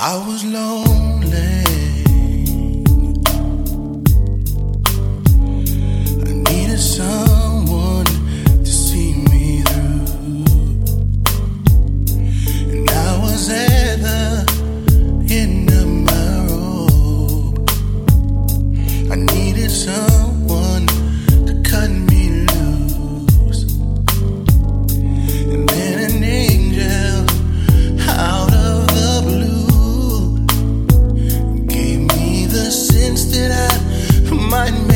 I was lonely money.